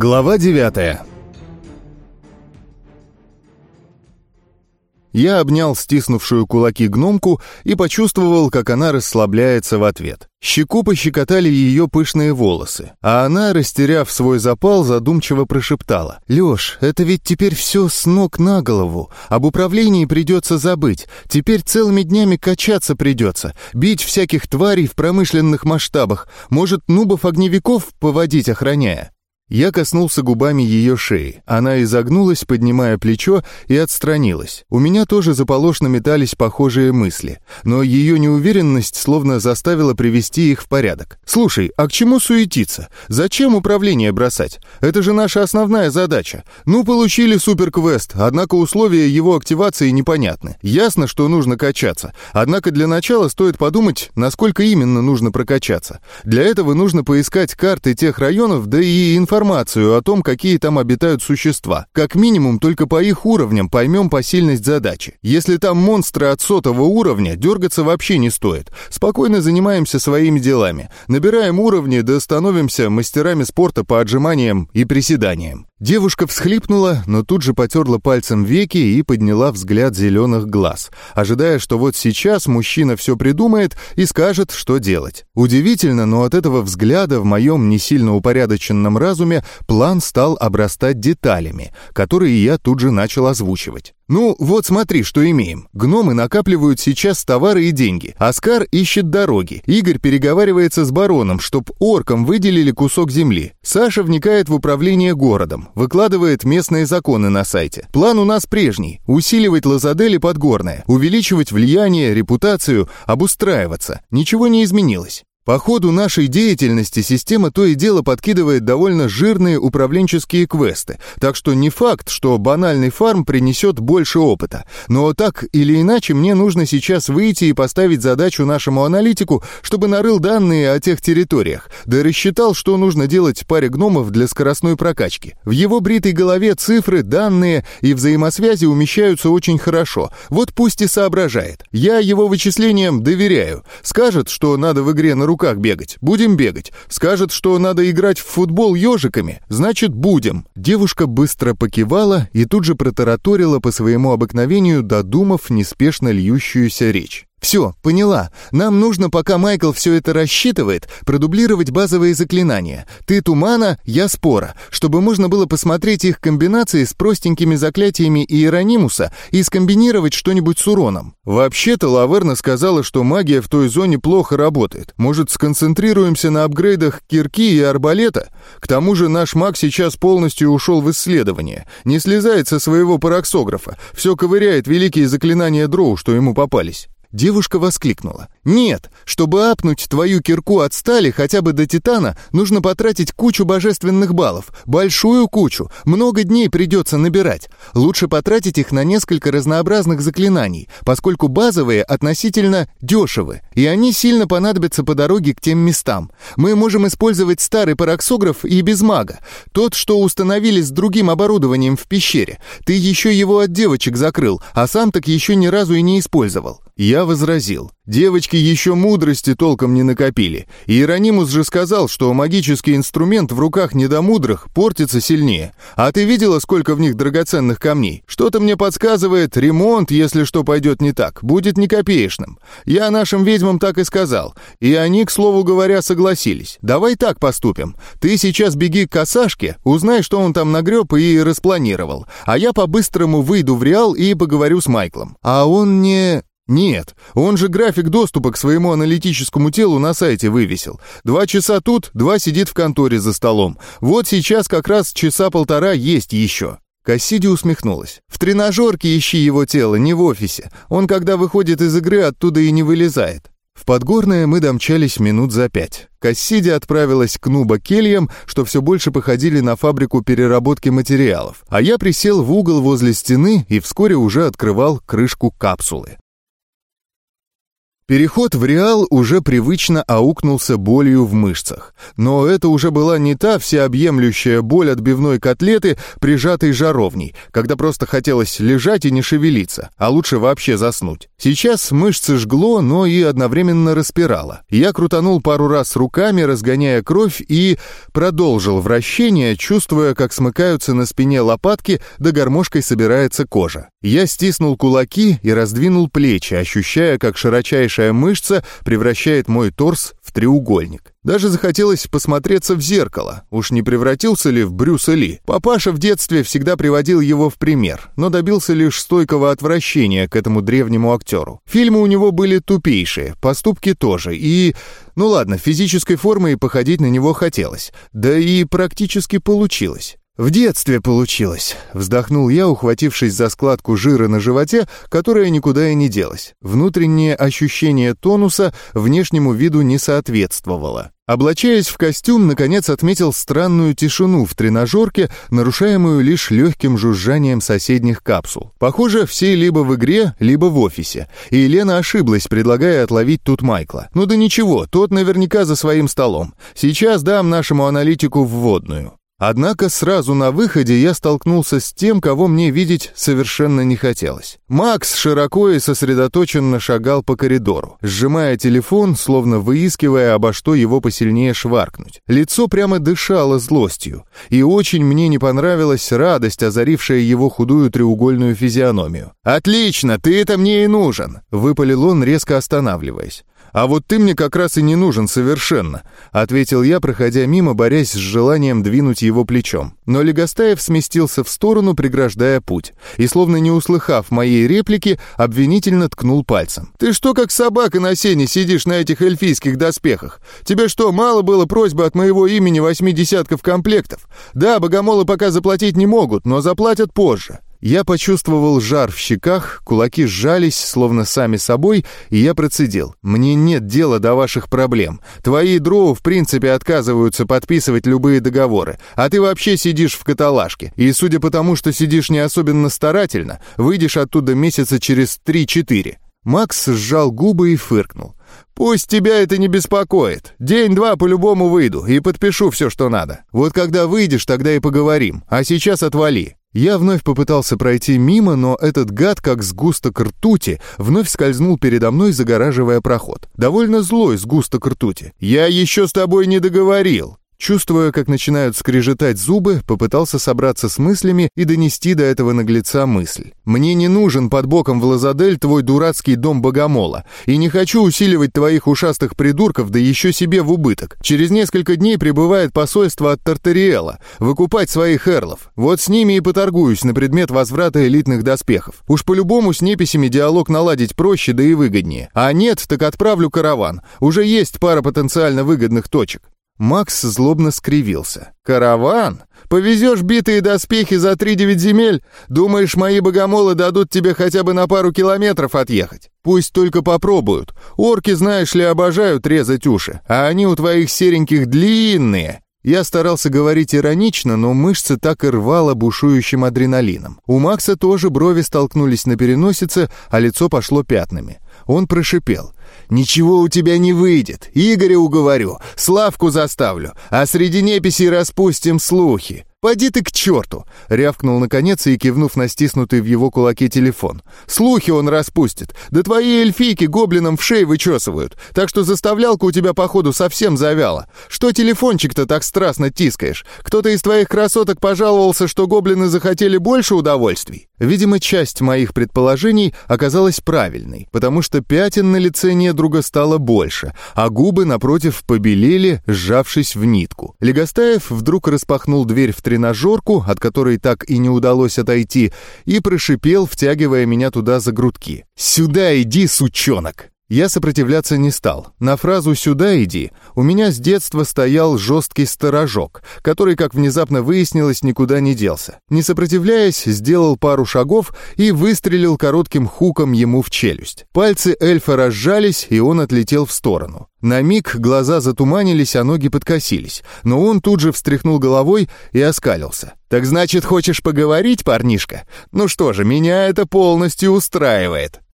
Глава 9 Я обнял стиснувшую кулаки гномку и почувствовал, как она расслабляется в ответ. Щеку пощекотали ее пышные волосы, а она, растеряв свой запал, задумчиво прошептала. «Леш, это ведь теперь все с ног на голову. Об управлении придется забыть. Теперь целыми днями качаться придется, бить всяких тварей в промышленных масштабах. Может, нубов-огневиков поводить, охраняя?» Я коснулся губами ее шеи. Она изогнулась, поднимая плечо, и отстранилась. У меня тоже заполошно метались похожие мысли, но ее неуверенность словно заставила привести их в порядок. «Слушай, а к чему суетиться? Зачем управление бросать? Это же наша основная задача. Ну, получили суперквест, однако условия его активации непонятны. Ясно, что нужно качаться, однако для начала стоит подумать, насколько именно нужно прокачаться. Для этого нужно поискать карты тех районов, да и информацию информацию о том, какие там обитают существа. Как минимум, только по их уровням поймем посильность задачи. Если там монстры от сотого уровня, дергаться вообще не стоит. Спокойно занимаемся своими делами. Набираем уровни, да становимся мастерами спорта по отжиманиям и приседаниям. Девушка всхлипнула, но тут же потерла пальцем веки и подняла взгляд зеленых глаз, ожидая, что вот сейчас мужчина все придумает и скажет, что делать. Удивительно, но от этого взгляда в моем не сильно упорядоченном разуме план стал обрастать деталями, которые я тут же начал озвучивать. Ну, вот смотри, что имеем. Гномы накапливают сейчас товары и деньги. Оскар ищет дороги. Игорь переговаривается с бароном, чтоб оркам выделили кусок земли. Саша вникает в управление городом, выкладывает местные законы на сайте. План у нас прежний. Усиливать Лазадель и Подгорное, увеличивать влияние, репутацию, обустраиваться. Ничего не изменилось. По ходу нашей деятельности система то и дело подкидывает довольно жирные управленческие квесты, так что не факт, что банальный фарм принесет больше опыта. Но так или иначе мне нужно сейчас выйти и поставить задачу нашему аналитику, чтобы нарыл данные о тех территориях, да рассчитал, что нужно делать паре гномов для скоростной прокачки. В его бритой голове цифры, данные и взаимосвязи умещаются очень хорошо, вот пусть и соображает. Я его вычислениям доверяю. Скажет, что надо в игре на руках руках бегать. Будем бегать. Скажет, что надо играть в футбол ежиками. Значит, будем». Девушка быстро покивала и тут же протараторила по своему обыкновению, додумав неспешно льющуюся речь. «Все, поняла. Нам нужно, пока Майкл все это рассчитывает, продублировать базовые заклинания. Ты тумана, я спора, чтобы можно было посмотреть их комбинации с простенькими заклятиями Иеронимуса и скомбинировать что-нибудь с уроном. Вообще-то Лаверна сказала, что магия в той зоне плохо работает. Может, сконцентрируемся на апгрейдах кирки и арбалета? К тому же наш маг сейчас полностью ушел в исследование. Не слезает со своего параксографа. Все ковыряет великие заклинания дроу, что ему попались. Девушка воскликнула. «Нет, чтобы апнуть твою кирку от стали хотя бы до титана, нужно потратить кучу божественных баллов. Большую кучу. Много дней придется набирать. Лучше потратить их на несколько разнообразных заклинаний, поскольку базовые относительно дешевы, и они сильно понадобятся по дороге к тем местам. Мы можем использовать старый параксограф и без мага. Тот, что установили с другим оборудованием в пещере. Ты еще его от девочек закрыл, а сам так еще ни разу и не использовал. Я возразил. Девочки еще мудрости толком не накопили. Иеронимус же сказал, что магический инструмент в руках недомудрых портится сильнее. А ты видела, сколько в них драгоценных камней? Что-то мне подсказывает, ремонт, если что пойдет не так, будет не копеечным. Я нашим ведьмам так и сказал. И они, к слову говоря, согласились. Давай так поступим. Ты сейчас беги к косашке, узнай, что он там нагреб и распланировал. А я по-быстрому выйду в Реал и поговорю с Майклом. А он не... Нет, он же график доступа к своему аналитическому телу на сайте вывесил. Два часа тут, два сидит в конторе за столом. Вот сейчас как раз часа полтора есть еще. Кассиди усмехнулась. «В тренажерке ищи его тело, не в офисе. Он, когда выходит из игры, оттуда и не вылезает». В Подгорное мы домчались минут за пять. Кассиди отправилась к Нуба кельям, что все больше походили на фабрику переработки материалов, а я присел в угол возле стены и вскоре уже открывал крышку капсулы. Переход в Реал уже привычно аукнулся болью в мышцах. Но это уже была не та всеобъемлющая боль отбивной котлеты, прижатой жаровней, когда просто хотелось лежать и не шевелиться, а лучше вообще заснуть. Сейчас мышцы жгло, но и одновременно распирало. Я крутанул пару раз руками, разгоняя кровь, и продолжил вращение, чувствуя, как смыкаются на спине лопатки, да гармошкой собирается кожа. Я стиснул кулаки и раздвинул плечи, ощущая, как широчайшая Большая мышца превращает мой торс в треугольник. Даже захотелось посмотреться в зеркало. Уж не превратился ли в Брюса Ли? Папаша в детстве всегда приводил его в пример, но добился лишь стойкого отвращения к этому древнему актеру. Фильмы у него были тупейшие, поступки тоже, и... Ну ладно, физической формой походить на него хотелось. Да и практически получилось. «В детстве получилось», — вздохнул я, ухватившись за складку жира на животе, которая никуда и не делась. Внутреннее ощущение тонуса внешнему виду не соответствовало. Облачаясь в костюм, наконец отметил странную тишину в тренажерке, нарушаемую лишь легким жужжанием соседних капсул. Похоже, все либо в игре, либо в офисе. И Елена ошиблась, предлагая отловить тут Майкла. Ну да ничего, тот наверняка за своим столом. Сейчас дам нашему аналитику вводную. Однако сразу на выходе я столкнулся с тем, кого мне видеть совершенно не хотелось. Макс широко и сосредоточенно шагал по коридору, сжимая телефон, словно выискивая, обо что его посильнее шваркнуть. Лицо прямо дышало злостью, и очень мне не понравилась радость, озарившая его худую треугольную физиономию. «Отлично, ты это мне и нужен!» — выпалил он, резко останавливаясь. «А вот ты мне как раз и не нужен совершенно», — ответил я, проходя мимо, борясь с желанием двинуть его плечом. Но Легостаев сместился в сторону, преграждая путь, и, словно не услыхав моей реплики, обвинительно ткнул пальцем. «Ты что, как собака на сене, сидишь на этих эльфийских доспехах? Тебе что, мало было просьбы от моего имени восьми десятков комплектов? Да, богомолы пока заплатить не могут, но заплатят позже». Я почувствовал жар в щеках, кулаки сжались, словно сами собой, и я процедил. «Мне нет дела до ваших проблем. Твои дроу в принципе отказываются подписывать любые договоры, а ты вообще сидишь в каталажке. И судя по тому, что сидишь не особенно старательно, выйдешь оттуда месяца через 3-4». Макс сжал губы и фыркнул. «Пусть тебя это не беспокоит. День-два по-любому выйду и подпишу все, что надо. Вот когда выйдешь, тогда и поговорим. А сейчас отвали. Я вновь попытался пройти мимо, но этот гад, как сгусток ртути, вновь скользнул передо мной, загораживая проход. Довольно злой сгусток ртути. «Я еще с тобой не договорил!» Чувствуя, как начинают скрежетать зубы, попытался собраться с мыслями и донести до этого наглеца мысль. «Мне не нужен под боком в Лазадель твой дурацкий дом богомола, и не хочу усиливать твоих ушастых придурков, да еще себе в убыток. Через несколько дней прибывает посольство от Тартариэла, выкупать своих эрлов. Вот с ними и поторгуюсь на предмет возврата элитных доспехов. Уж по-любому с неписями диалог наладить проще, да и выгоднее. А нет, так отправлю караван. Уже есть пара потенциально выгодных точек». Макс злобно скривился. «Караван? Повезешь битые доспехи за три девять земель? Думаешь, мои богомолы дадут тебе хотя бы на пару километров отъехать? Пусть только попробуют. Орки, знаешь ли, обожают резать уши, а они у твоих сереньких длинные». Я старался говорить иронично, но мышцы так и рвало бушующим адреналином. У Макса тоже брови столкнулись на переносице, а лицо пошло пятнами. Он прошипел. «Ничего у тебя не выйдет. Игоря уговорю, Славку заставлю, а среди неписей распустим слухи. «Поди ты к черту!» — рявкнул наконец и кивнув на стиснутый в его кулаке телефон. «Слухи он распустит. Да твои эльфийки гоблинам в шеи вычесывают. Так что заставлялка у тебя, походу, совсем завяла. Что телефончик-то так страстно тискаешь? Кто-то из твоих красоток пожаловался, что гоблины захотели больше удовольствий?» Видимо, часть моих предположений оказалась правильной, потому что пятен на лице недруга стало больше, а губы, напротив, побелели, сжавшись в нитку. Легостаев вдруг распахнул дверь в тренажерку, от которой так и не удалось отойти, и прошипел, втягивая меня туда за грудки. «Сюда иди, сучонок!» Я сопротивляться не стал. На фразу «сюда иди» у меня с детства стоял жесткий сторожок, который, как внезапно выяснилось, никуда не делся. Не сопротивляясь, сделал пару шагов и выстрелил коротким хуком ему в челюсть. Пальцы эльфа разжались, и он отлетел в сторону. На миг глаза затуманились, а ноги подкосились, но он тут же встряхнул головой и оскалился. «Так значит, хочешь поговорить, парнишка? Ну что же, меня это полностью устраивает».